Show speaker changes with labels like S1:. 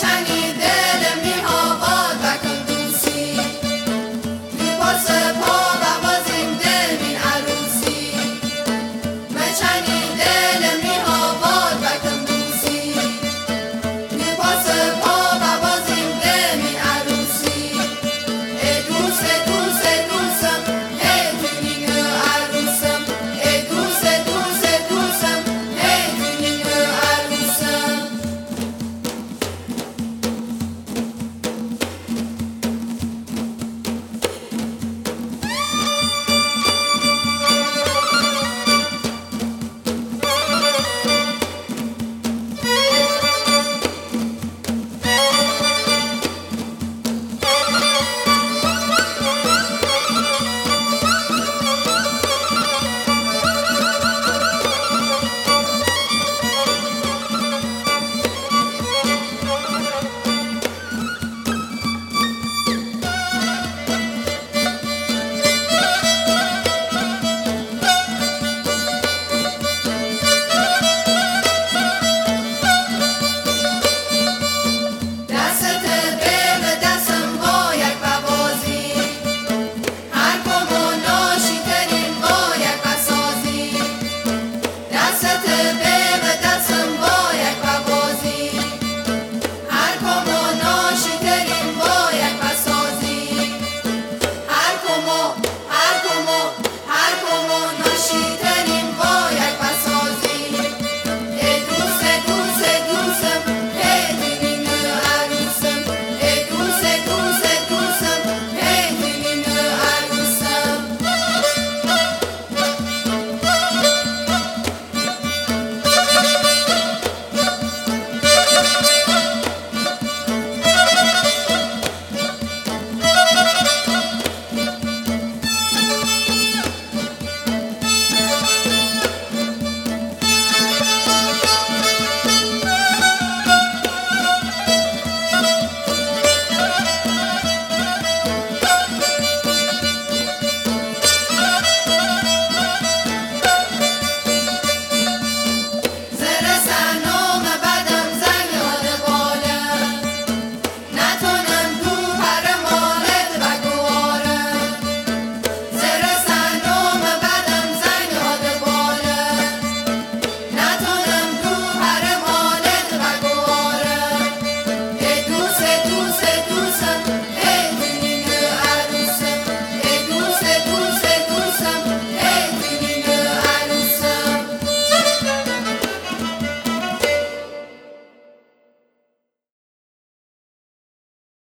S1: shiny. Set